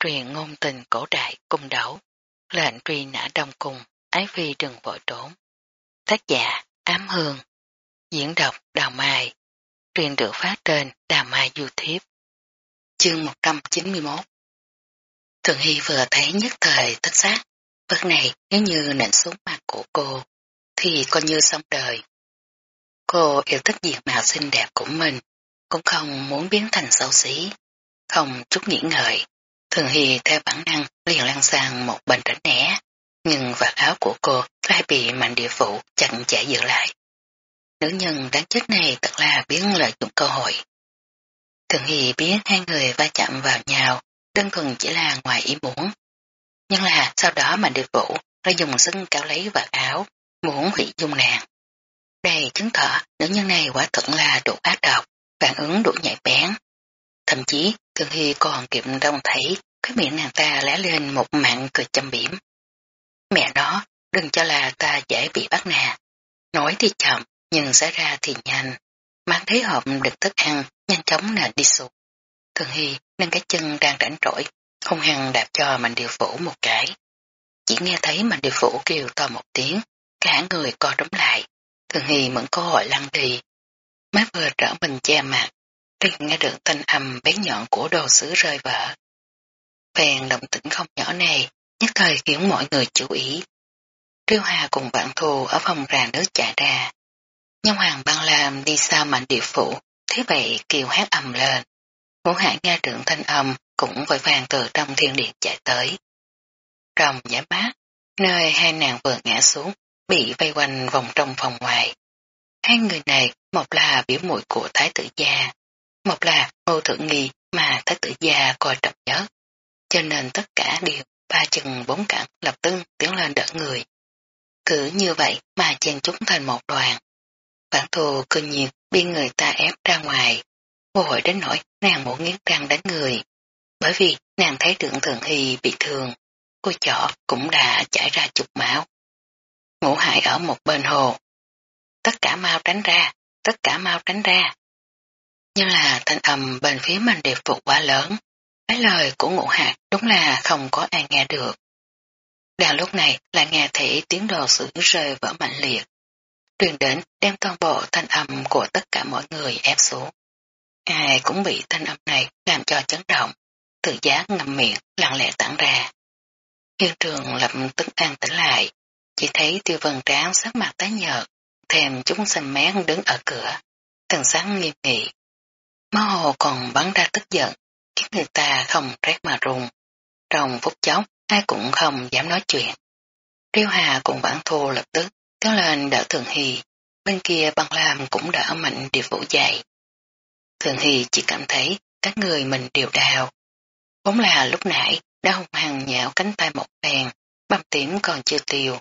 truyền ngôn tình cổ đại cung đấu, lệnh truy nã đông cung, ái phi đừng vội trốn. Tác giả Ám Hương, diễn đọc Đào Mai, truyền được phát trên Đào Mai YouTube. Chương 191 Thường Hy vừa thấy nhất thời tất xác, vật này nếu như nện xuống mặt của cô, thì coi như xong đời. Cô yêu thích diện mạo xinh đẹp của mình, cũng không muốn biến thành xấu xí, không chút nghĩ ngợi. Thường Hy theo bản năng liền lăn sang một bên tránh né, nhưng vạt áo của cô lại bị mạnh địa phụ chặn chẽ giữ lại. Nữ nhân đáng chết này thật là biến lợi dụng cơ hội. Thường Hy biết hai người va chạm vào nhau, đơn thuần chỉ là ngoài ý muốn. Nhưng là sau đó mạnh địa phụ đã dùng sức kéo lấy vạt áo, muốn hủy dung nàng. Đây chứng tỏ nữ nhân này quả thật là đủ ác độc, phản ứng đủ nhạy bén. Thậm chí Thường Hy còn kịp đông thấy cái miệng nàng ta lẽ lên một mạng cười châm biểm. Mẹ nó, đừng cho là ta dễ bị bắt nè. Nói thì chậm, nhưng xảy ra thì nhanh. Mang thấy hộp được thức ăn, nhanh chóng nền đi xuống. Thường Hy nâng cái chân đang rảnh rỗi, không hăng đạp cho mạnh điều phủ một cái. Chỉ nghe thấy mạnh điều phủ kêu to một tiếng, cả người co trống lại. Thường Hy mẫn cơ hội lăn đi. Má vừa trở mình che mặt, liền nghe được thanh âm bé nhọn của đồ sứ rơi vỡ. Phèn động tĩnh không nhỏ này, nhất thời khiến mọi người chú ý. Triêu Hà cùng vạn thù ở phòng ràng nước chạy ra. Nhân hoàng băng làm đi xa mạnh địa phủ, thế vậy kêu hát ầm lên. Ngũ hải nghe trưởng thanh âm cũng vội vàng từ trong thiên điện chạy tới. Trong giải mát, nơi hai nàng vừa ngã xuống, bị vây quanh vòng trong phòng ngoài. Hai người này, một là biểu muội của Thái tử gia, một là ngô thượng nghi mà Thái tử gia coi trọng nhất. Cho nên tất cả đều ba chừng bốn cẳng lập tức tiến lên đỡ người. Cứ như vậy mà chen chúng thành một đoàn. Bản thù cư nhiên bị người ta ép ra ngoài. Vô hội đến nỗi nàng muốn nghiến răng đánh người. Bởi vì nàng thấy tượng thường hy bị thương, cô chỏ cũng đã chảy ra chục máu. Ngũ hại ở một bên hồ. Tất cả mau tránh ra, tất cả mau tránh ra. Nhưng là thanh âm bên phía mình đẹp phục quá lớn. Cái lời của ngụ hạt đúng là không có ai nghe được. Đang lúc này là nghe thấy tiếng đồ sử rơi vỡ mạnh liệt. Truyền đến đem toàn bộ thanh âm của tất cả mọi người ép xuống. Ai cũng bị thanh âm này làm cho chấn động, tự giác ngầm miệng lặng lẽ tản ra. Hiện trường lập tức an tĩnh lại, chỉ thấy tiêu vân tráng sắc mặt tái nhợt, thèm chúng xanh mén đứng ở cửa, thần sáng nghiêm nghị. Máu hồ còn bắn ra tức giận, khiến người ta không rét mà run. Trong phút chốc, ai cũng không dám nói chuyện. Triêu Hà cùng bản thù lập tức kéo lên đỡ Thường Hy, bên kia băng lam cũng đỡ mạnh điệp vũ dậy. Thường Hy chỉ cảm thấy các người mình đều đào. Vốn là lúc nãy đã hung hăng nhạo cánh tay một bèn, băm tím còn chưa tiêu.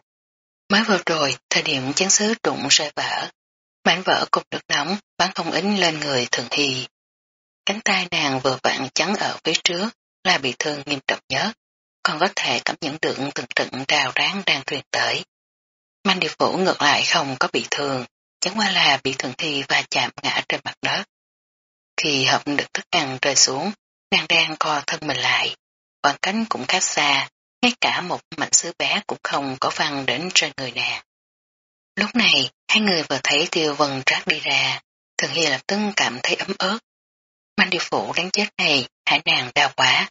Mới vừa rồi, thời điểm chén sứ trụng rơi vỡ. Mảnh vỡ cục nước nóng bắn không ính lên người Thường Hy. Cánh tay nàng vừa vặn chắn ở phía trước là bị thương nghiêm trọng nhất, còn có thể cảm nhận được từng trận rào ráng đang truyền tới. Manh điệp phủ ngược lại không có bị thương, chẳng qua là bị thường thi và chạm ngã trên mặt đất. Khi hộp được thức ăn rơi xuống, nàng đang co thân mình lại, khoảng cánh cũng khá xa, ngay cả một mảnh sứ bé cũng không có văng đến trên người nàng. Lúc này, hai người vừa thấy tiêu vân trát đi ra, thường hi lập tức cảm thấy ấm ớt, Mạnh điều phủ đáng chết này, hải nàng đau quá.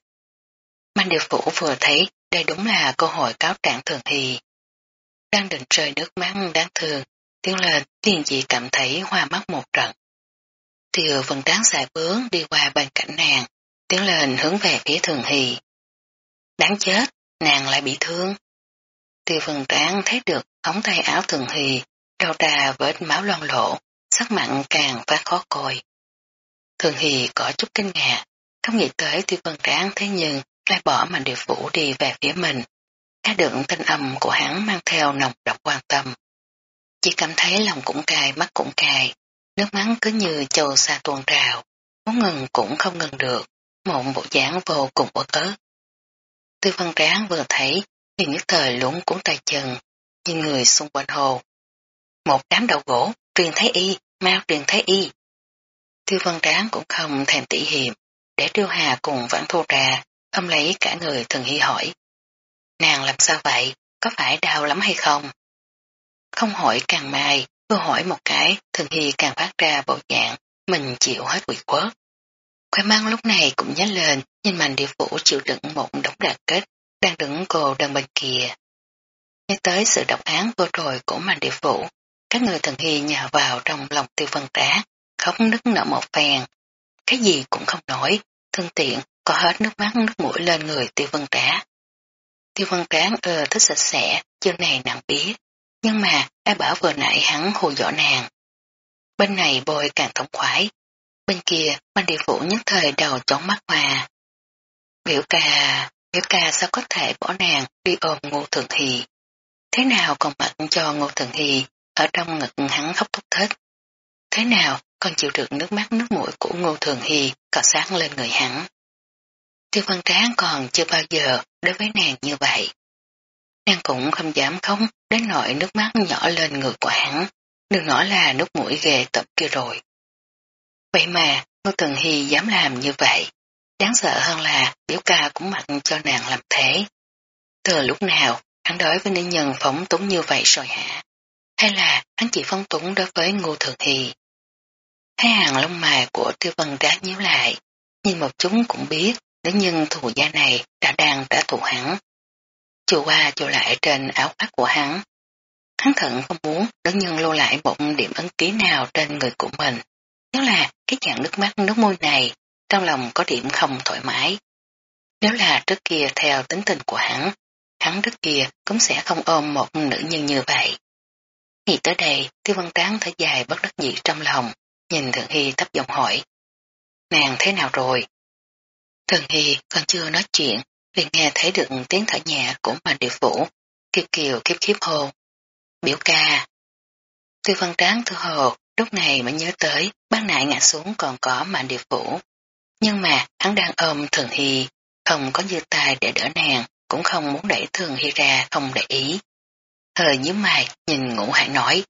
Mạnh điều phủ vừa thấy đây đúng là cơ hội cáo trạng thường thì. Đang định rơi nước mắt đáng thương, tiếng lên liền dị cảm thấy hoa mắt một trận. Tiều vẫn đáng xài bướng đi qua bên cạnh nàng, tiếng lên hướng về phía thường hì. Đáng chết, nàng lại bị thương. Tiêu vần tráng thấy được ống tay áo thường hì, đầu trà vết máu loang lộ, sắc mặn càng phát khó coi. Thường Hì có chút kinh ngạc, không nghĩ tới tiêu vân tráng thế nhưng lại bỏ mạnh điều phủ đi về phía mình. Nghe đựng thanh âm của hắn mang theo nồng độc quan tâm. Chỉ cảm thấy lòng cũng cay, mắt cũng cay, nước mắt cứ như châu xa tuôn trào, muốn ngừng cũng không ngừng được, mộng bộ dáng vô cùng ổ ớt. Tư văn tráng vừa thấy, thì nhất thời lũng cuốn tay chân, như người xung quanh hồ. Một đám đầu gỗ, truyền thấy y, mau truyền thấy y. Tiêu Văn Tráng cũng không thèm tỉ hiểm, để Tiêu Hà cùng vãn thô ra, ôm lấy cả người thường hy hỏi. Nàng làm sao vậy, có phải đau lắm hay không? Không hỏi càng mai, vừa hỏi một cái, thường hy càng phát ra bộ dạng, mình chịu hết quỷ quớt. Khoai mang lúc này cũng nhớ lên, nhìn mạnh địa phủ chịu đựng một đống đạt kết, đang đứng cô đơn bên kia. Nhớ tới sự độc án vừa rồi của mạnh địa phủ, các người thần hy nhào vào trong lòng tiêu vân trá, khóc nức nở một phèn. Cái gì cũng không nổi, thân tiện, có hết nước mắt nước mũi lên người tiêu vân trá. Tiêu vân tráng ờ thích sạch sẽ, chương này nàng biết, nhưng mà ai bảo vừa nãy hắn hù dọa nàng. Bên này bôi càng thống khoái, bên kia ban địa phủ nhất thời đầu chóng mắt hòa. Biểu ca, biểu ca sao có thể bỏ nàng đi ôm ngô thường hì. Thế nào còn mặc cho ngô thường hì ở trong ngực hắn khóc thúc thích. Thế nào còn chịu được nước mắt nước mũi của ngô thường hy cọ sáng lên người hắn. Tiêu văn tráng còn chưa bao giờ đối với nàng như vậy. Nàng cũng không dám không đến nỗi nước mắt nhỏ lên người của hắn, đừng nói là nước mũi ghê tập kia rồi. Vậy mà, Ngô Thường Hy dám làm như vậy. Đáng sợ hơn là biểu ca cũng mặc cho nàng làm thế. Từ lúc nào, hắn đối với nữ nhân phóng túng như vậy rồi hả? Hay là hắn chỉ phóng túng đối với Ngô Thường Hy? Hai hàng lông mày của tiêu vân đá nhíu lại, nhưng một chúng cũng biết nữ nhân thù gia này đã đang đã thù hắn. chùa qua chùa lại trên áo khoác của hắn. Hắn thận không muốn nữ nhân lưu lại một điểm ấn ký nào trên người của mình. Nếu là cái dạng nước mắt nước môi này, trong lòng có điểm không thoải mái. Nếu là trước kia theo tính tình của hắn, hắn trước kia cũng sẽ không ôm một nữ nhân như vậy. Nghĩ tới đây, tiêu văn tán thở dài bất đắc dĩ trong lòng, nhìn Thường Hy thấp giọng hỏi. Nàng thế nào rồi? Thường Hy còn chưa nói chuyện, liền nghe thấy được tiếng thở nhẹ của mạnh địa phủ, kiều kiều kiếp khiếp hô. Biểu ca. Tư văn tráng thư hồ, lúc này mới nhớ tới, ban nại ngã xuống còn có mạnh địa phủ. Nhưng mà hắn đang ôm Thường Hy, không có dư tài để đỡ nàng, cũng không muốn đẩy Thường Hy ra không để ý. Hờ nhíu mày nhìn ngũ hạng nói.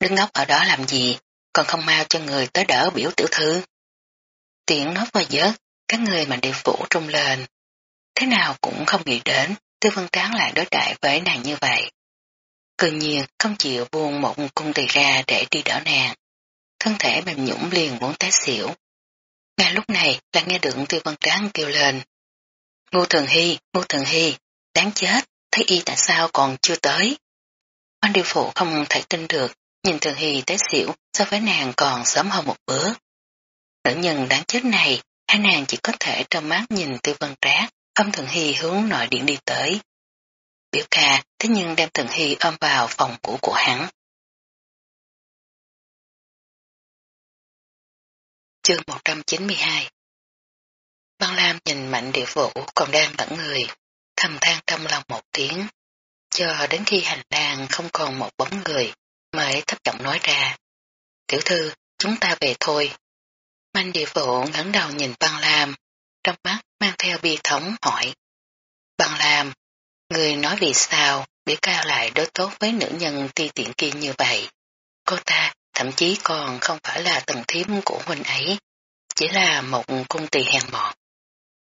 Đứng ngốc ở đó làm gì, còn không mau cho người tới đỡ biểu tiểu thư. Tiện nói vừa dớt, các người mà địa phủ trung lên. Thế nào cũng không nghĩ đến, tư vân tráng lại đối đại với nàng như vậy. Cự nhiên không chịu buông một cung tỳ ra để đi đỡ nàng. Thân thể mềm nhũng liền muốn té xỉu. Ngay lúc này là nghe được tư vân tráng kêu lên. Ngô Thường Hy, Ngô Thường Hy, đáng chết, thấy y tại sao còn chưa tới. Anh điều phụ không thể tin được, nhìn Thường Hy té xỉu so với nàng còn sớm hơn một bữa. Nữ nhân đáng chết này, hai nàng chỉ có thể trong mắt nhìn tư vân trác, ôm Thường Hy hướng nội điện đi tới. Biểu ca thế nhưng đem Thường Hy ôm vào phòng cũ của hắn. Chương 192 Văn Lam nhìn mạnh địa vũ còn đang tận người, thầm than trong lòng một tiếng, cho đến khi hành lang không còn một bóng người, mới thấp giọng nói ra. Tiểu thư, chúng ta về thôi. Manh địa vụ ngẩng đầu nhìn băng lam, trong mắt mang theo bi thống hỏi. Băng lam, người nói vì sao biểu cao lại đối tốt với nữ nhân ti tiện kia như vậy. Cô ta thậm chí còn không phải là tầng thiếm của huynh ấy, chỉ là một cung tỳ hèn mọn.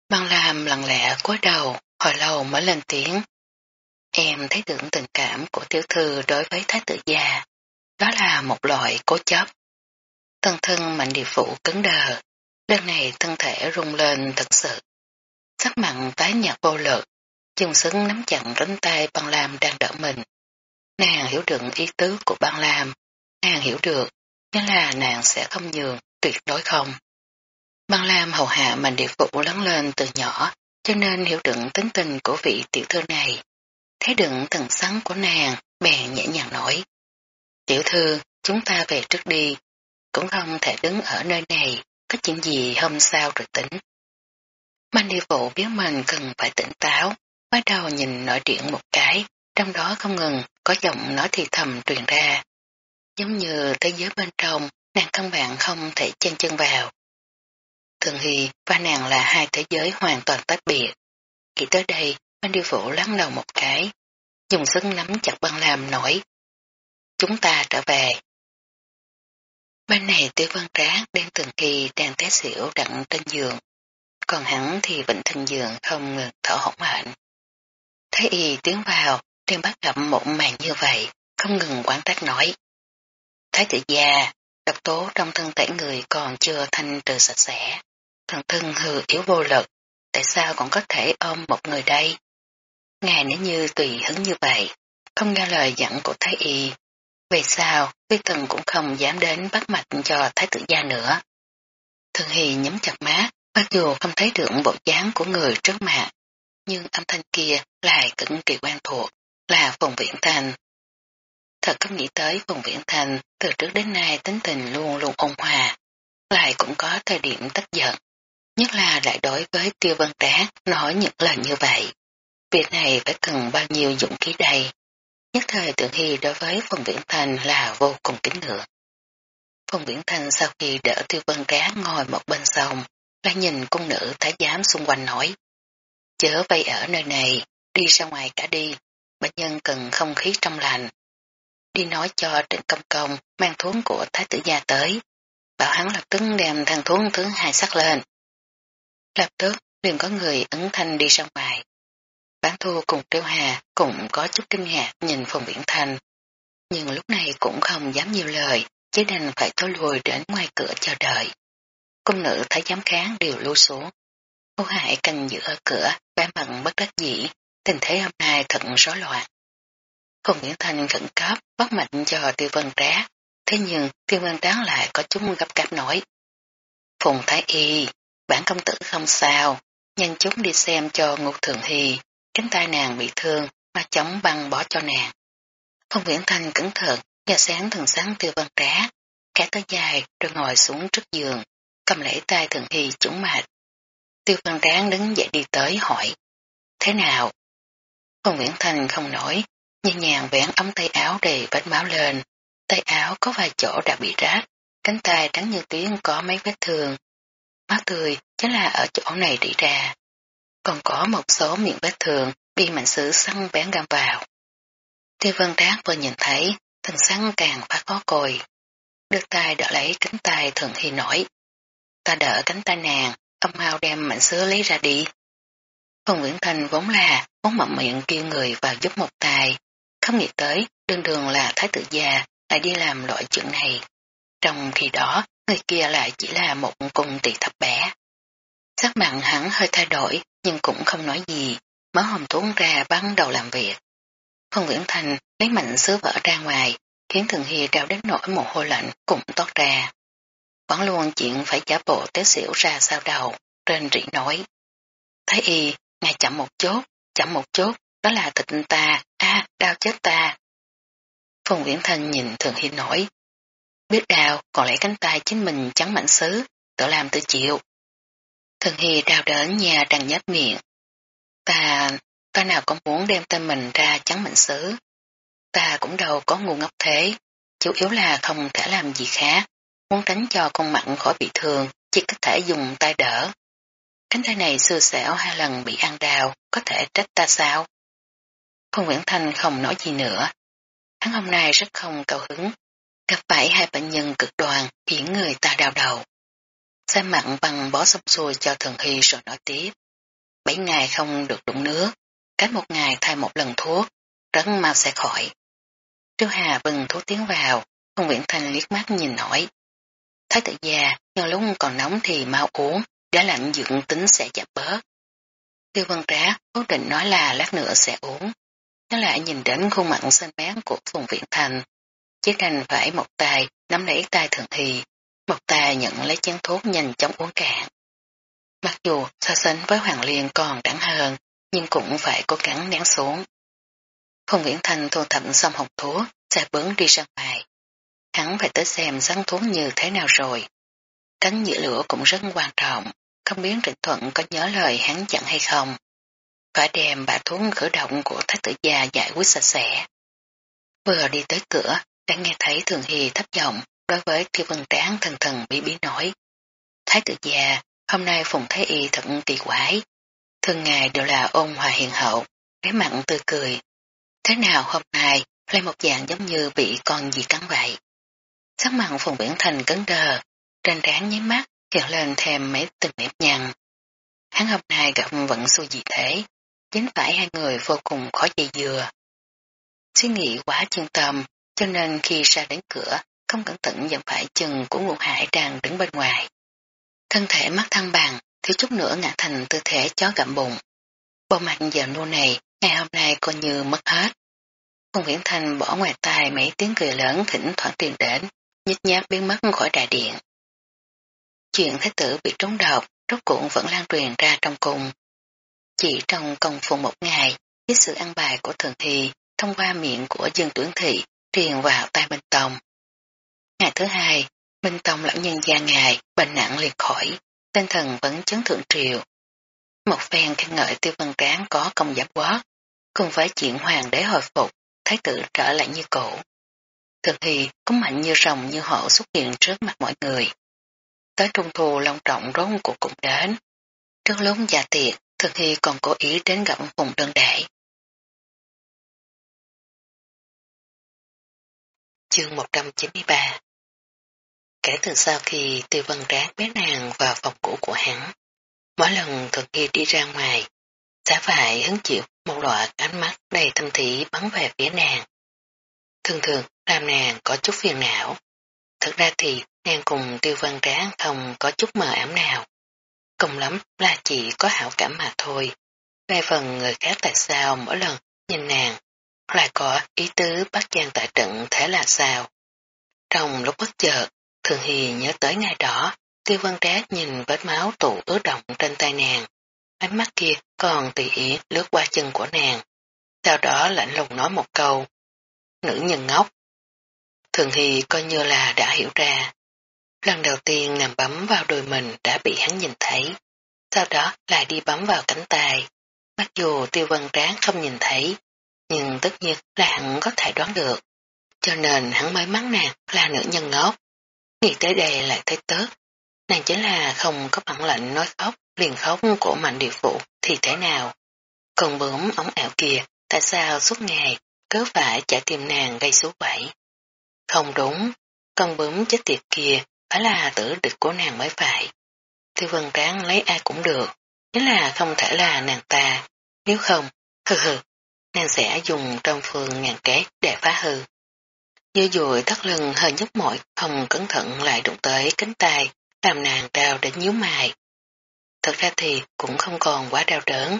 Băng lam lặng lẽ cúi đầu, hồi lâu mới lên tiếng. Em thấy được tình cảm của tiểu thư đối với thái tử già. Đó là một loại cố chấp. Thân thân mạnh địa phụ cứng đờ, lần này thân thể rung lên thật sự. Sắc mặn tái nhạt vô lực, dùng xứng nắm chặn cánh tay băng lam đang đỡ mình. Nàng hiểu được ý tứ của băng lam, nàng hiểu được, nên là nàng sẽ không nhường, tuyệt đối không. Băng lam hầu hạ mạnh địa phụ lớn lên từ nhỏ, cho nên hiểu được tính tình của vị tiểu thư này. Thấy đựng thần sắn của nàng, bèn nhẹ nhàng nói. Tiểu thư, chúng ta về trước đi, cũng không thể đứng ở nơi này, có chuyện gì hôm sau rồi tính. Mani đi vụ biết mình cần phải tỉnh táo, bắt đầu nhìn nội điện một cái, trong đó không ngừng có giọng nói thì thầm truyền ra. Giống như thế giới bên trong, nàng căn bản không thể chân chân vào. Thường Hy và nàng là hai thế giới hoàn toàn tách biệt. Khi tới đây, Mani đi vũ lắng đầu một cái, dùng sức nắm chặt băng làm nổi. Chúng ta trở về. Bên này tiêu văn tráng đang từng khi đang té xỉu đặn trên giường. còn hắn thì vịnh thân giường không ngừng thở hổn hển. Thái y tiến vào, liền bắt gặp một màn như vậy, không ngừng quán trách nói. Thái tử gia, độc tố trong thân thể người còn chưa thanh trừ sạch sẽ. Thần thân hư yếu vô lực, tại sao còn có thể ôm một người đây? Ngài nếu như tùy hứng như vậy, không nghe lời dặn của Thái Y. Về sao, vi tần cũng không dám đến bắt mạch cho Thái tử gia nữa. Thường hì nhắm chặt má, mặc dù không thấy được bộ dáng của người trước mặt, nhưng âm thanh kia lại cực kỳ quen thuộc, là Phùng Viễn Thành. Thật không nghĩ tới Phùng Viễn Thành từ trước đến nay tính tình luôn luôn ôn hòa, lại cũng có thời điểm tức giận, nhất là lại đối với tiêu vân Trác nói những lời như vậy. Việc này phải cần bao nhiêu dũng khí đây. Nhất thời tượng hy đối với Phùng Viễn Thành là vô cùng kính ngưỡng. Phùng Viễn Thành sau khi đỡ tiêu vân cá ngồi một bên sông, lại nhìn cung nữ thái giám xung quanh nói. Chớ vây ở nơi này, đi ra ngoài cả đi, bệnh nhân cần không khí trong lành. Đi nói cho Trịnh Công Công mang thuốc của Thái tử gia tới, bảo hắn lập tức đem thằng thuốc thứ hai sắc lên. Lập tức liền có người ấn thanh đi ra ngoài. Bán thu cùng Triêu Hà cũng có chút kinh ngạc nhìn Phùng Viễn Thành, nhưng lúc này cũng không dám nhiều lời, chỉ đành phải thối lùi đến ngoài cửa chờ đợi. Cung nữ thấy giám kháng đều lưu xuống. Ngô Hải canh giữ ở cửa, bán bằng bất đắc dĩ, tình thế hôm nay thật rối loạn. Phùng viễn Thành khẩn cấp bắt mạnh cho tiêu vân trá, thế nhưng tiêu vân trá lại có chúng gấp gáp nổi. Phùng Thái Y, bản công tử không sao, nhanh chúng đi xem cho ngục thường hy, cánh tay nàng bị thương, mà chống băng bỏ cho nàng. Phùng Viễn Thanh cẩn thận, nhờ sáng thường sáng tiêu Văn trá, kẻ tới dài rồi ngồi xuống trước giường, cầm lấy tay thường hy trúng mạch. Tiêu Văn tráng đứng dậy đi tới hỏi, thế nào? Phùng Viễn Thanh không nổi, nhẹ nhàng vén ống tay áo đầy vết máu lên, tay áo có vài chỗ đã bị rách, cánh tay trắng như tuyến có mấy vết thương. Máu tươi chính là ở chỗ này rỉ ra. Còn có một số miệng vết thường bị mạnh sứ săn bén găm vào. Tiêu vân trác vừa nhìn thấy, thần săn càng phát khó cồi. Đưa tay đỡ lấy cánh tay thường hy nổi. Ta đỡ cánh tay nàng, ông mau đem mạnh sứ lấy ra đi. Phùng Nguyễn Thành vốn là muốn mậm miệng kêu người vào giúp một tài, không nghĩ tới đường đường là thái tử già lại đi làm loại chuyện này. Trong khi đó, người kia lại chỉ là một cung tỷ thập bé. Sắc mặn hắn hơi thay đổi nhưng cũng không nói gì, mở hồng tuấn ra bắt đầu làm việc. Phương Nguyễn Thành lấy mạnh sứ vỡ ra ngoài, khiến Thường Hy đau đến nỗi mồ hôi lạnh cũng toát ra. Vẫn luôn chuyện phải giả bộ té xỉu ra sau đầu, trên rỉ nói. Thái y, ngài chậm một chút, chậm một chút, đó là thịt ta, a đau chết ta. Phùng Viễn Thanh nhìn Thường Hy nổi. Biết đau, còn lấy cánh tay chính mình trắng mảnh sứ, tự làm tự chịu. Thường Hy đào đến nhà đằng nhấp miệng. Ta, ta nào cũng muốn đem tên mình ra trắng mệnh xứ. Ta cũng đâu có ngu ngốc thế, chủ yếu là không thể làm gì khác. Muốn tránh cho con mặn khỏi bị thương, chỉ có thể dùng tay đỡ. Cánh tay này xưa xẻo hai lần bị ăn đào, có thể trách ta sao? Phương Nguyễn Thanh không nói gì nữa. Hắn hôm nay rất không cao hứng. Gặp phải hai bệnh nhân cực đoàn khiến người ta đau đầu. Xem mặn bằng bó xong xuôi cho Thường Hy rồi nói tiếp. Bảy ngày không được đụng nước, cách một ngày thay một lần thuốc, rất mau sẽ khỏi. Triêu Hà bừng thuốc tiến vào, con Nguyễn Thanh liếc mắt nhìn nổi Thái tử già, nhưng lúc còn nóng thì mau uống, đã lạnh dưỡng tính sẽ giảm bớt. Tiêu vân trá cố định nói là lát nữa sẽ uống. Nó lại nhìn đến khuôn mặt xanh bén của Phùng Viễn Thành. Chỉ đành phải một tay nắm lấy tay thường thì, Mộc tà nhận lấy chén thuốc nhanh chóng uống cạn. Mặc dù so sánh với Hoàng Liên còn đáng hơn, nhưng cũng phải cố gắng nén xuống. Phùng nguyễn Thành thu thập xong hồng thuốc, sẽ bướng đi ra ngoài. Hắn phải tới xem rắn thuốc như thế nào rồi. Tránh nhựa lửa cũng rất quan trọng, không biết Trịnh Thuận có nhớ lời hắn dặn hay không. Phải đem bà thuốc khởi động của thái tử gia giải quyết sạch sẽ. Vừa đi tới cửa, đã nghe thấy Thường Hy thấp giọng đối với tiêu vân tráng thần thần bí bí nói. Thái tử già, hôm nay Phùng Thái Y thật kỳ quái. Thường ngày đều là ôn hòa hiền hậu, cái mặn tươi cười. Thế nào hôm nay lại một dạng giống như bị con gì cắn vậy? Sắc mặn Phùng Biển Thành cứng đờ, trên trán nháy mắt hiện lên thêm mấy từng nếp nhằn. hắn hôm nay gặp vận xui gì thế, chính phải hai người vô cùng khó dây dừa. Suy nghĩ quá chuyên tâm, cho nên khi ra đến cửa, không cẩn thận dặm phải chân của ngục hải đang đứng bên ngoài. Thân thể mắt thăng bằng, thiếu chút nữa ngã thành tư thế chó gặm bụng. Bộ mặt giờ nô này, ngày hôm nay coi như mất hết. Phùng Viễn thành bỏ ngoài tai mấy tiếng cười lớn thỉnh thoảng truyền đến, nhích nhát biến mất khỏi đại điện. Chuyện thái tử bị trúng độc, rốt cuộn vẫn lan truyền ra trong cung. Chỉ trong công phu một ngày, với sự ăn bài của Thường thì, thông qua miệng của dương tuyển thị, truyền vào tay Minh Tông. Ngày thứ hai, Minh Tông lão nhân gia ngài, bệnh nặng liệt khỏi, tinh thần vẫn chấn thượng triều. Một phen khen ngợi tiêu văn tráng có công giáp quá, cùng với chuyện hoàng đế hồi phục, thái tử trở lại như cũ. Thường thì có mạnh như rồng như hổ xuất hiện trước mặt mọi người. Tới trung thu long trọng rốt của cũng đến. Trước lúc già tiệc, Thường thì còn cố ý đến gặp hùng đơn đại. Chương 193 Kể từ sau khi Tiêu Văn Trác bé nàng vào phòng cũ của hắn, mỗi lần Thường Hy đi ra ngoài, sẽ phải hứng chịu một loại ánh mắt đầy thâm thị bắn về phía nàng. Thường thường làm nàng có chút phiền não. Thực ra thì nàng cùng tiêu văn tráng không có chút mờ ảm nào. Cùng lắm là chỉ có hảo cảm mà thôi. Về phần người khác tại sao mỗi lần nhìn nàng lại có ý tứ bắt gian tại trận thế là sao. Trong lúc bất chợt, Thường Hy nhớ tới ngày đó, tiêu văn trác nhìn vết máu tụ ứ động trên tay nàng. Ánh mắt kia còn tùy ý lướt qua chân của nàng. Sau đó lạnh lùng nói một câu. Nữ nhân ngốc. Thường Hy coi như là đã hiểu ra. Lần đầu tiên nàng bấm vào đôi mình đã bị hắn nhìn thấy. Sau đó lại đi bấm vào cánh tay. Mặc dù tiêu văn tráng không nhìn thấy, nhưng tất nhiên là hắn có thể đoán được. Cho nên hắn mới mắng nàng là nữ nhân ngốc. Nghĩ tới đây lại thấy tớt. Nàng chính là không có bản lệnh nói khóc, liền khóc của mạnh địa phụ thì thế nào. Còn bướm ống ảo kia, tại sao suốt ngày cứ phải chạy tìm nàng gây số quẩy. Không đúng, con bướm chết tiệt kia phải là tử địch của nàng mới phải. Tiêu vân tán lấy ai cũng được, chính là không thể là nàng ta, nếu không, hừ hừ, nàng sẽ dùng trong phương ngàn kế để phá hư. Như dùi thắt lưng hơi nhấp mỏi, không cẩn thận lại đụng tới cánh tay, làm nàng đau đến nhíu mày. Thật ra thì cũng không còn quá đau đớn,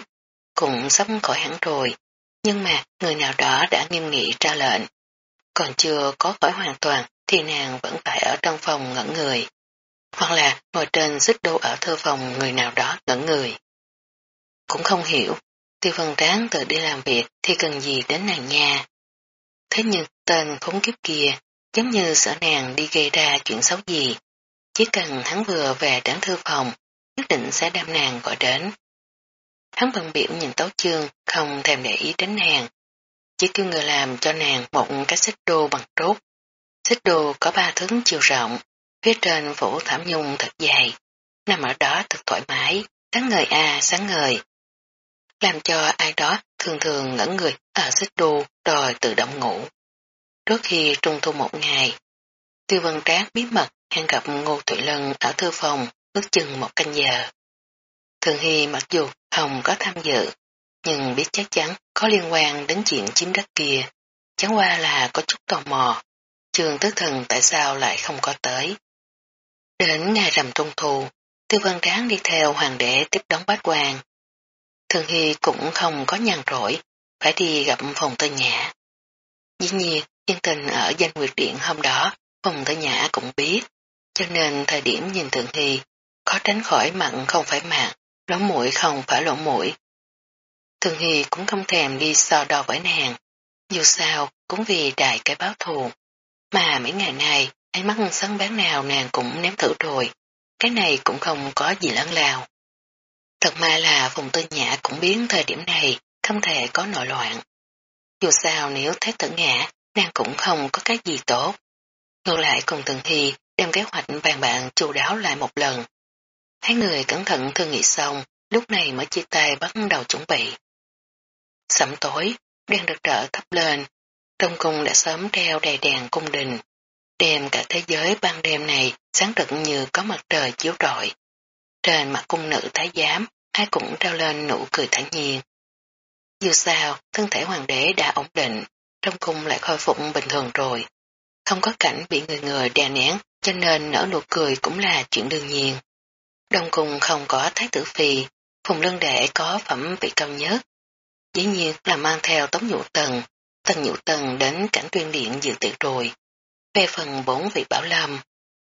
cũng sắp khỏi hẳn rồi, nhưng mà người nào đó đã nghiêm nghị ra lệnh. Còn chưa có khỏi hoàn toàn thì nàng vẫn phải ở trong phòng ngẩn người. Hoặc là ngồi trên xích đô ở thư phòng người nào đó ngẩn người. Cũng không hiểu, tiêu phân tráng tự đi làm việc thì cần gì đến nàng nha. Thế nhưng tên khốn kiếp kia giống như sợ nàng đi gây ra chuyện xấu gì. Chỉ cần hắn vừa về đến thư phòng, nhất định sẽ đem nàng gọi đến. Hắn bận biểu nhìn tấu chương, không thèm để ý đến nàng. Chỉ kêu người làm cho nàng một cái xích đô bằng trốt. Xích đô có ba thước chiều rộng, phía trên phủ thảm nhung thật dài, nằm ở đó thật thoải mái, sáng ngời a sáng ngời. Làm cho ai đó thường thường ngẩn người ở xích đô đòi tự động ngủ. Trước khi trung thu một ngày, Tiêu Vân Trác bí mật hẹn gặp Ngô Thụy Lân ở thư phòng ước chừng một canh giờ. Thường Hy mặc dù không có tham dự, nhưng biết chắc chắn có liên quan đến chuyện chiếm đất kia, chẳng qua là có chút tò mò, trường tứ thần tại sao lại không có tới. Đến ngày rằm trung thu, Tiêu Văn Tráng đi theo hoàng đế tiếp đón bát quan. Thường Hy cũng không có nhàn rỗi, phải đi gặp phòng tư nhã. Dĩ nhiên, yên tình ở danh nguyệt điện hôm đó, phòng tư nhã cũng biết, cho nên thời điểm nhìn Thường Hy, có tránh khỏi mặn không phải mặn, lỗ mũi không phải lỗ mũi. Thường Hy cũng không thèm đi so đo với nàng, dù sao cũng vì đại cái báo thù. Mà mấy ngày nay, ánh mắt sáng bán nào nàng cũng ném thử rồi, cái này cũng không có gì lớn lao. Thật mà là vùng tư nhã cũng biến thời điểm này không thể có nội loạn. Dù sao nếu thấy tử ngã, nàng cũng không có cái gì tốt. Ngược lại cùng Thường Hy đem kế hoạch bàn bạn chu đáo lại một lần. Hai người cẩn thận thương nghị xong, lúc này mới chia tay bắt đầu chuẩn bị. Sẩm tối, đèn được trở thấp lên, trong cung đã sớm treo đầy đèn cung đình, đem cả thế giới ban đêm này sáng rực như có mặt trời chiếu rọi. Trên mặt cung nữ thái giám ai cũng trao lên nụ cười thản nhiên. Dù sao, thân thể hoàng đế đã ổn định, trong cung lại khôi phục bình thường rồi. Không có cảnh bị người người đè nén, cho nên nở nụ cười cũng là chuyện đương nhiên. Đông cung không có thái tử phi, phùng lân đệ có phẩm vị cao nhất. Dĩ nhiên là mang theo tống nhũ tần, tần nhũ tần đến cảnh tuyên điện dự tiệc rồi. Về phần bốn vị bảo lâm,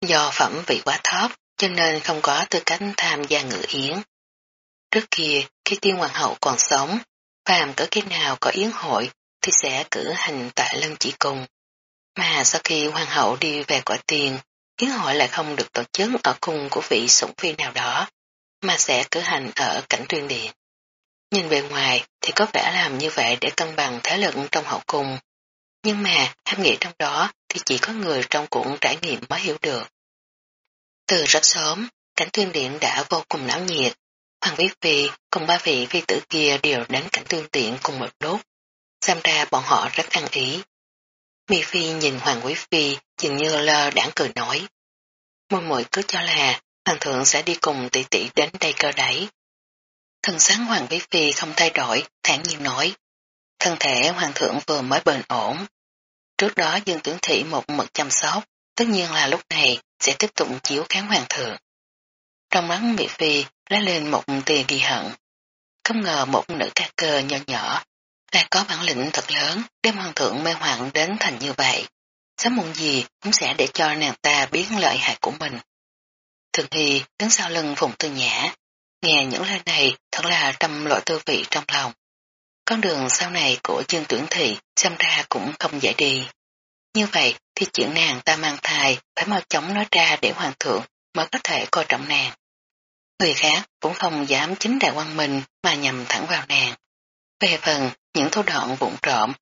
do phẩm vị quá thấp cho nên không có tư cách tham gia ngự yến. Trước kia, khi tiên hoàng hậu còn sống, phàm cỡ khi nào có yến hội thì sẽ cử hành tại lân chỉ cung. Mà sau khi hoàng hậu đi về cõi tiền, yến hội lại không được tổ chức ở cung của vị sủng phi nào đó, mà sẽ cử hành ở cảnh tuyên điện. Nhìn bề ngoài thì có vẻ làm như vậy để cân bằng thế lực trong hậu cung. Nhưng mà ham nghĩ trong đó thì chỉ có người trong cuộc trải nghiệm mới hiểu được. Từ rất sớm, cảnh tuyên điện đã vô cùng náo nhiệt. Hoàng Quý Phi cùng ba vị phi tử kia đều đến cảnh tuyên điện cùng một lúc. Xem ra bọn họ rất ăn ý. mi Phi nhìn Hoàng Quý Phi dường như lơ đảng cười nói. Môi mội cứ cho là Hoàng thượng sẽ đi cùng tỷ tỷ đến đây cơ đấy. Thần sáng Hoàng Quý Phi không thay đổi, thản nhiên nói. Thân thể Hoàng thượng vừa mới bền ổn. Trước đó Dương tưởng Thị một mực chăm sóc, tất nhiên là lúc này sẽ tiếp tục chiếu kháng Hoàng thượng. Trong mắt Mỹ Phi lấy lên một tia ghi hận. Không ngờ một nữ ca cơ nhỏ nhỏ lại có bản lĩnh thật lớn đem hoàng thượng mê hoặc đến thành như vậy. Sớm muộn gì cũng sẽ để cho nàng ta biết lợi hại của mình. Thường Hy đứng sau lưng Phùng Tư Nhã, nghe những lời này thật là trăm loại tư vị trong lòng. Con đường sau này của Dương Tuyển Thị xem ra cũng không dễ đi. Như vậy thì chuyện nàng ta mang thai phải mau chóng nói ra để hoàng thượng mới có thể coi trọng nàng. Người khác cũng không dám chính đại quan mình mà nhầm thẳng vào nàng. Về phần những thủ đoạn vụn trộm,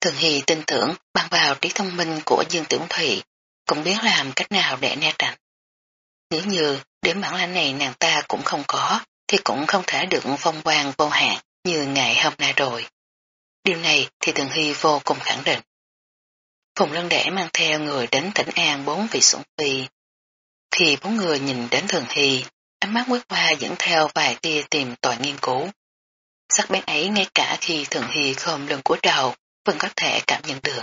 Thường Hy tin tưởng bằng vào trí thông minh của Dương tiểu Thủy, cũng biết làm cách nào để né tránh. Nếu như đến bản lãnh này nàng ta cũng không có, thì cũng không thể được phong quang vô hạn như ngày hôm nay rồi. Điều này thì Thường Hy vô cùng khẳng định. Phùng Lân Đẻ mang theo người đến tỉnh An bốn vị sủng phi. Khi bốn người nhìn đến Thường Hy, ánh mắt quét qua dẫn theo vài tia tìm tòi nghiên cứu. Sắc bén ấy ngay cả khi Thường Hy khom lưng của đầu vẫn có thể cảm nhận được.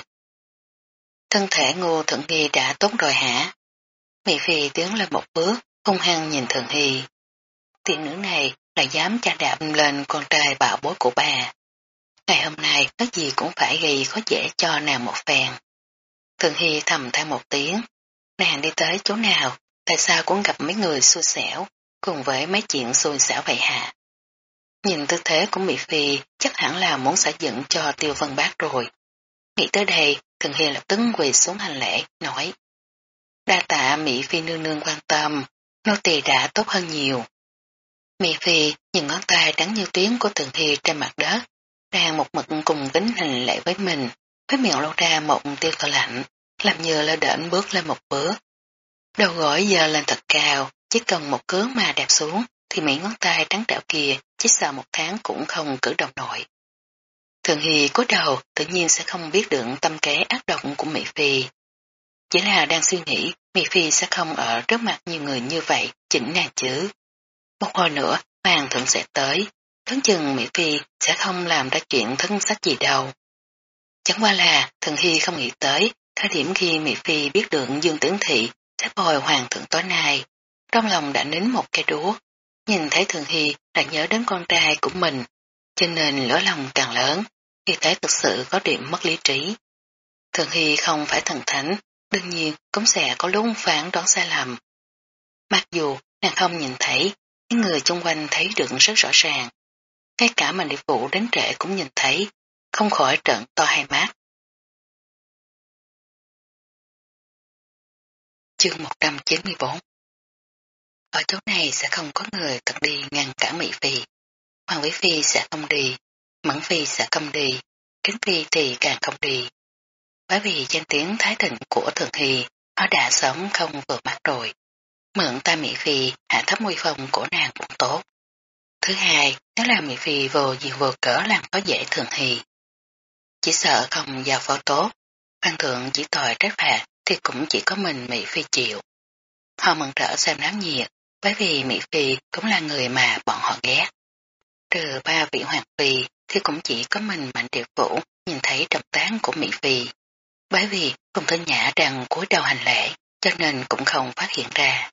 Thân thể ngô Thượng Hy đã tốt rồi hả? Mỹ Phi tiến lên một bước, hung hăng nhìn Thường Hy. Tiện nữ này là dám cha đạp lên con trai bảo bối của bà. Ngày hôm nay, có gì cũng phải gây khó dễ cho nàng một phen. Thường Hy thầm than một tiếng. Nàng đi tới chỗ nào, tại sao cũng gặp mấy người xui xẻo, cùng với mấy chuyện xui xẻo vậy hả? Nhìn tư thế của Mỹ Phi chắc hẳn là muốn xả dựng cho tiêu vân bác rồi. Nghĩ tới đây, Thường Hy lập tức quỳ xuống hành lễ, nói. Đa tạ Mỹ Phi nương nương quan tâm, nô tỳ đã tốt hơn nhiều. Mỹ Phi nhìn ngón tay trắng như tiếng của Thường Hy trên mặt đất, đang một mực cùng kính hành lễ với mình, cái miệng lộ ra một tiêu thở lạnh, làm như lơ đễnh bước lên một bước. Đầu gối giờ lên thật cao, chỉ cần một cước mà đạp xuống, thì mấy ngón tay trắng trẻo kia chỉ sợ một tháng cũng không cử động nổi. Thường Hy cúi đầu tự nhiên sẽ không biết được tâm kế ác độc của Mỹ Phi. Chỉ là đang suy nghĩ Mỹ Phi sẽ không ở trước mặt nhiều người như vậy chỉnh nàng chứ. Một hồi nữa hoàng thượng sẽ tới, Thấn chừng Mỹ Phi sẽ không làm ra chuyện thân sách gì đâu. Chẳng qua là thần Hy không nghĩ tới thời điểm khi Mỹ Phi biết được Dương Tướng Thị sẽ bồi hoàng thượng tối nay. Trong lòng đã nín một cây đúa, nhìn thấy Thường Hy đã nhớ đến con trai của mình, cho nên lỗi lòng càng lớn, khi thấy thực sự có điểm mất lý trí. Thường Hy không phải thần thánh, đương nhiên cũng sẽ có lúc phán đoán sai lầm. Mặc dù nàng không nhìn thấy, những người xung quanh thấy được rất rõ ràng. Ngay cả mà điệp vụ đến trễ cũng nhìn thấy, không khỏi trận to hai mắt. Chương 194 Ở chỗ này sẽ không có người thật đi ngăn cản Mỹ Phi. Hoàng Quý Phi sẽ không đi, Mẫn Phi sẽ không đi, Kính Phi thì càng không đi. Bởi vì danh tiếng thái thịnh của Thường Hy, họ đã sớm không vừa mắt rồi. Mượn ta Mỹ Phi hạ thấp nguy phong của nàng cũng tốt. Thứ hai, nếu là Mỹ Phi vô gì vô cỡ làm có dễ Thường Hy. Chỉ sợ không giao phó tốt, Hoàng thượng chỉ tội trách phạt thì cũng chỉ có mình Mỹ Phi chịu. Họ mừng rỡ xem náo nhiệt, bởi vì Mỹ Phi cũng là người mà bọn họ ghét. trừ ba vị hoàng phi thì cũng chỉ có mình Mạnh Điệp Vũ nhìn thấy trọng tán của Mỹ Phi. Bởi vì Phùng Thân Nhã đang cúi đầu hành lễ cho nên cũng không phát hiện ra.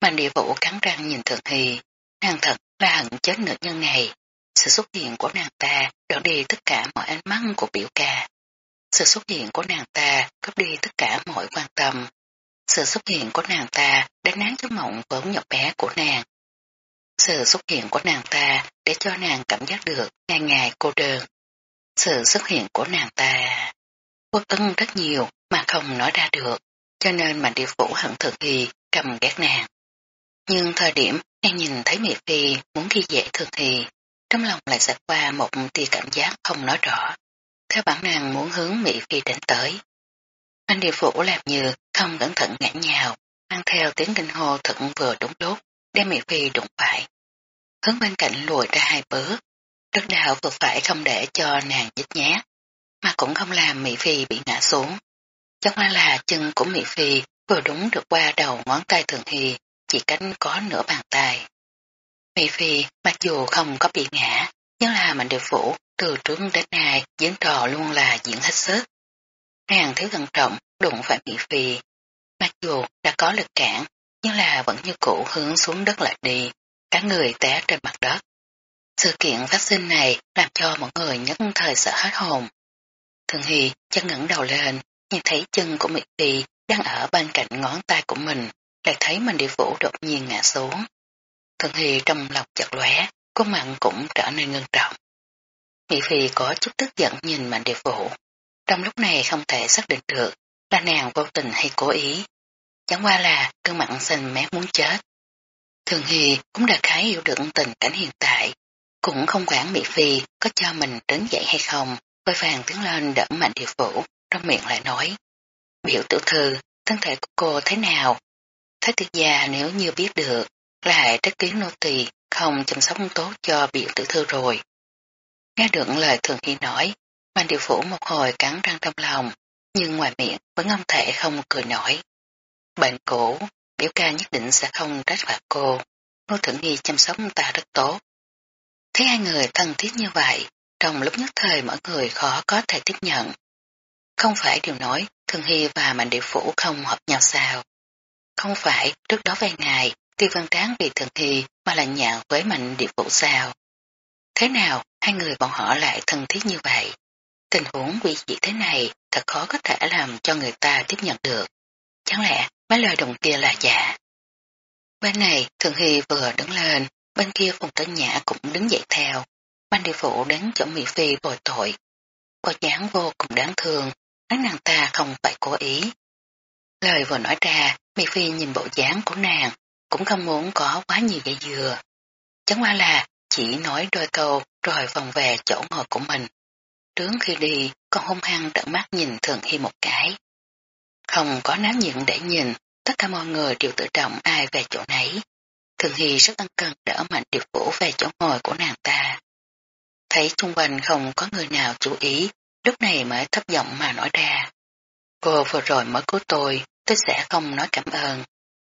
Mạnh địa Vũ cắn răng nhìn Thượng Hy, nàng thật là hận chết nữ nhân này. Sự xuất hiện của nàng ta đoạn đi tất cả mọi ánh mắt của biểu ca. Sự xuất hiện của nàng ta cướp đi tất cả mọi quan tâm. Sự xuất hiện của nàng ta đánh nán giấc mộng vốn nhỏ bé của nàng. Sự xuất hiện của nàng ta để cho nàng cảm giác được ngày ngày cô đơn. Sự xuất hiện của nàng ta quốc ân rất nhiều mà không nói ra được, cho nên mà địa phủ hận thực thì cầm ghét nàng. Nhưng thời điểm nàng nhìn thấy Mỹ Phi muốn khi dễ thường thì, trong lòng lại xảy qua một tia cảm giác không nói rõ. Theo bản năng muốn hướng Mỹ Phi đến tới. Anh điều phủ làm như không cẩn thận ngã nhào, mang theo tiếng kinh hô thận vừa đúng lúc, đem Mỹ Phi đụng phải. Hướng bên cạnh lùi ra hai bước, đất đạo vừa phải không để cho nàng nhích nhát, mà cũng không làm Mỹ Phi bị ngã xuống. Chắc là là chân của Mỹ Phi vừa đúng được qua đầu ngón tay Thường Hy, chỉ cánh có nửa bàn tay. Mỹ Phi mặc dù không có bị ngã, nhưng là mạnh được phủ từ trước đến nay diễn trò luôn là diễn hết sức. Nàng thiếu thận trọng đụng phải Mỹ Phi. Mặc dù đã có lực cản, nhưng là vẫn như cũ hướng xuống đất lại đi, cả người té trên mặt đất. Sự kiện phát sinh này làm cho mọi người nhất thời sợ hết hồn. Thường Hy chân ngẩng đầu lên, nhìn thấy chân của Mỹ Phi đang ở bên cạnh ngón tay của mình, lại thấy mình địa vũ đột nhiên ngã xuống. Thường Hy trong lòng chật lóe, có mặn cũng trở nên ngưng trọng. Mỹ Phi có chút tức giận nhìn mạnh điệp vụ. Trong lúc này không thể xác định được là nàng vô tình hay cố ý. Chẳng qua là cơn mặn xanh mé muốn chết. Thường Hy cũng đã khá hiểu được tình cảnh hiện tại, cũng không quản Mỹ Phi có cho mình đứng dậy hay không, vội vàng tiến lên đỡ mạnh điệp vụ, trong miệng lại nói. Biểu tiểu thư, thân thể của cô thế nào? Thái tiết gia nếu như biết được, là hệ trách kiến nô tỳ không chăm sóc tốt cho biểu tử thư rồi. Nghe được lời thường hy nói, mạnh địa phủ một hồi cắn răng trong lòng, nhưng ngoài miệng vẫn không thể không cười nổi. Bệnh cũ, biểu ca nhất định sẽ không trách phạt cô, nô thượng nghi chăm sóc ta rất tốt. Thấy hai người thân thiết như vậy, trong lúc nhất thời mọi người khó có thể tiếp nhận. Không phải điều nói Thường Hy và Mạnh Địa Phủ không hợp nhau sao. Không phải trước đó vài ngày Tiêu Văn Tráng vì Thường Hy mà là nhạo với Mạnh Địa Phủ sao. Thế nào hai người bọn họ lại thân thiết như vậy? Tình huống quy dị thế này thật khó có thể làm cho người ta tiếp nhận được. Chẳng lẽ mấy lời đồng kia là giả? Bên này Thường Hy vừa đứng lên, bên kia Phùng Tân Nhã cũng đứng dậy theo. Ban địa phủ đến chỗ Mỹ Phi bồi tội. Bộ dáng vô cùng đáng thương, nói nàng ta không phải cố ý. Lời vừa nói ra, Mỹ Phi nhìn bộ dáng của nàng, cũng không muốn có quá nhiều dây dừa. Chẳng qua là chỉ nói đôi câu rồi vòng về chỗ ngồi của mình. Trước khi đi, con hung hăng trợn mắt nhìn Thường Hy một cái. Không có náo nhiệt để nhìn, tất cả mọi người đều tự trọng ai về chỗ nấy. Thường Hy rất ân cần đỡ mạnh điệp vũ về chỗ ngồi của nàng ta. Thấy xung quanh không có người nào chú ý, lúc này mới thấp giọng mà nói ra. Cô vừa rồi mới cứu tôi, tôi sẽ không nói cảm ơn.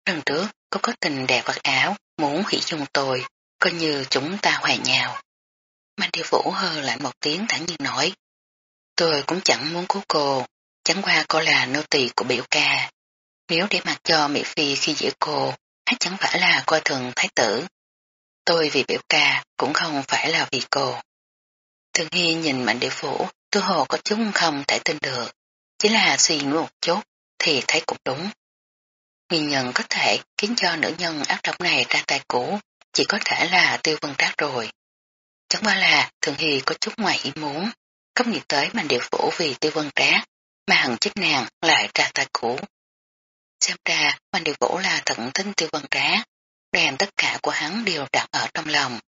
Lần trước, cô có tình đẹp vật áo, muốn hủy dung tôi, coi như chúng ta hòa nhào. Mạnh điều vũ hơ lại một tiếng thẳng nhiên nói. Tôi cũng chẳng muốn cứu cô, chẳng qua cô là nô tỳ của biểu ca. Nếu để mặc cho Mỹ Phi khi giữ cô, hát chẳng phải là coi thường thái tử. Tôi vì biểu ca cũng không phải là vì cô. Thường Hy nhìn mạnh địa phủ, tư hồ có chúng không thể tin được. Chỉ là suy nghĩ một chút, thì thấy cũng đúng. Nguyên nhân có thể khiến cho nữ nhân ác độc này ra tay cũ, chỉ có thể là tiêu vân trác rồi. Chẳng qua là Thường Hy có chút ngoài ý muốn, không nghĩ tới mạnh điều phủ vì tiêu vân trác, mà hận chết nàng lại ra tay cũ. Xem ra mạnh điều phủ là thận tính tiêu vân trác, đem tất cả của hắn đều đặt ở trong lòng.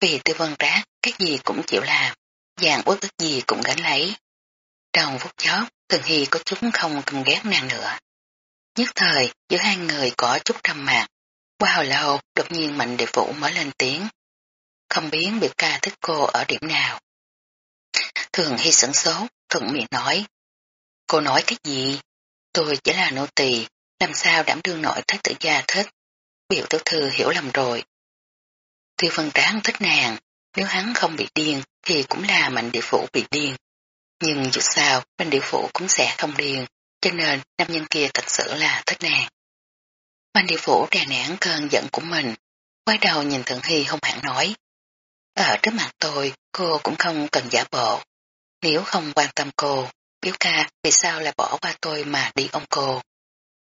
Vì tiêu vân trác, cái gì cũng chịu làm dạng uất ức gì cũng gánh lấy. Trong phút chót, Thường Hy có chút không cầm ghét nàng nữa. Nhất thời, giữa hai người có chút trầm mạc. Qua hồi lâu, đột nhiên mạnh địa phủ mới lên tiếng. Không biết biểu ca thích cô ở điểm nào. Thường Hy sửng số, thuận miệng nói. Cô nói cái gì? Tôi chỉ là nô tỳ, làm sao đảm đương nội thái tử gia thích. Biểu tiểu thư hiểu lầm rồi. Tiêu phân tráng thích nàng, nếu hắn không bị điên thì cũng là mạnh địa phủ bị điên. Nhưng dù sao, mạnh địa phủ cũng sẽ không điên, cho nên nam nhân kia thật sự là thích nàng. Mạnh địa phủ đè nén cơn giận của mình, quay đầu nhìn Thượng Hy hung hẳn nói. Ở trước mặt tôi, cô cũng không cần giả bộ. Nếu không quan tâm cô, Biếu ca vì sao lại bỏ qua tôi mà đi ông cô.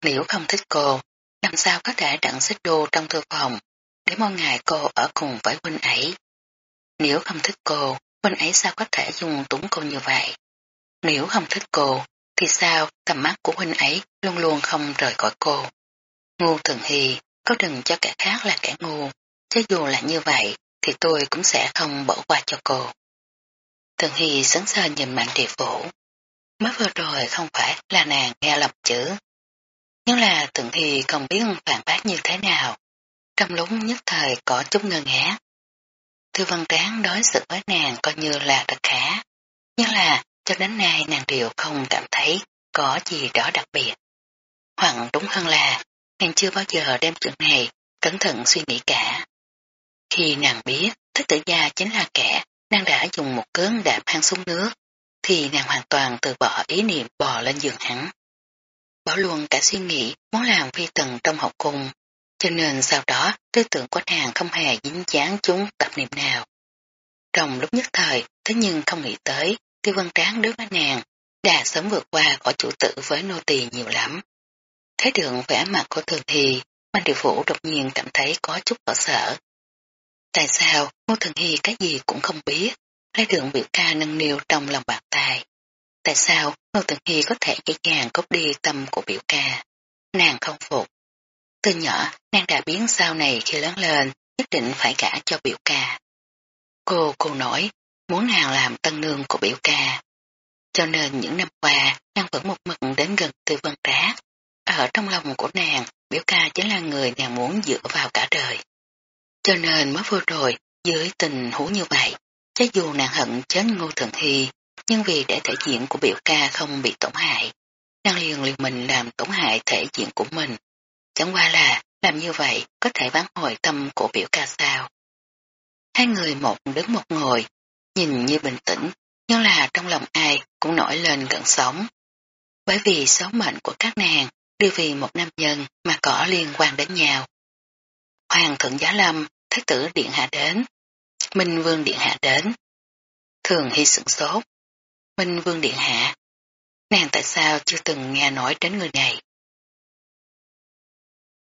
Nếu không thích cô, làm sao có thể đặng xích đô trong thư phòng, để mỗi ngày cô ở cùng với huynh ấy. Nếu không thích cô, huynh ấy sao có thể dùng túng cô như vậy? Nếu không thích cô, thì sao tầm mắt của huynh ấy luôn luôn không rời khỏi cô? Ngu thường hy, có đừng cho kẻ khác là kẻ ngu, chứ dù là như vậy thì tôi cũng sẽ không bỏ qua cho cô. Thường hy sẵn sờ nhìn mạng địa phủ. Mới vừa rồi không phải là nàng nghe lầm chữ. Nhưng là Thường hy không biết phản bác như thế nào. Trong lúc nhất thời có chút ngơ ngác. Thư văn tráng đối xử với nàng coi như là thật khá. Nhưng là cho đến nay nàng đều không cảm thấy có gì đó đặc biệt. Hoặc đúng hơn là nàng chưa bao giờ đem chuyện này cẩn thận suy nghĩ cả. Khi nàng biết thích tử gia chính là kẻ nàng đã dùng một cơn đạp hang xuống nước, thì nàng hoàn toàn từ bỏ ý niệm bò lên giường hắn. Bỏ luôn cả suy nghĩ muốn làm phi tần trong học cung, cho nên sau đó tư tưởng của nàng không hề dính dáng chúng tập niệm nào. Trong lúc nhất thời, thế nhưng không nghĩ tới, tiêu văn tráng đứa với nàng, đã sớm vượt qua khỏi chủ tử với nô tỳ nhiều lắm. Thấy được vẻ mặt của thường thì, Mạnh Điều vũ đột nhiên cảm thấy có chút khó sợ. Tại sao Ngô Thường Hy cái gì cũng không biết, lấy đường biểu ca nâng niu trong lòng bàn tay. Tại sao Ngô Thường Hy có thể dễ dàng cốt đi tâm của biểu ca? Nàng không phục. Từ nhỏ, nàng đã biến sau này khi lớn lên, nhất định phải gả cho biểu ca. Cô, cô nói, muốn nàng làm tân nương của biểu ca. Cho nên những năm qua, nàng vẫn một mực đến gần tư vân trác. Ở trong lòng của nàng, biểu ca chính là người nàng muốn dựa vào cả đời. Cho nên mới vừa rồi, dưới tình huống như vậy, cho dù nàng hận chết ngô thường hy, nhưng vì để thể diện của biểu ca không bị tổn hại, nàng liền liền mình làm tổn hại thể diện của mình. Chẳng qua là, làm như vậy có thể vãn hồi tâm của biểu ca sao. Hai người một đứng một ngồi, nhìn như bình tĩnh, nhưng là trong lòng ai cũng nổi lên gần sống. Bởi vì số mệnh của các nàng đều vì một nam nhân mà có liên quan đến nhau. Hoàng thượng giá lâm, thái tử điện hạ đến. Minh vương điện hạ đến. Thường hy sửng sốt. Minh vương điện hạ. Nàng tại sao chưa từng nghe nói đến người này?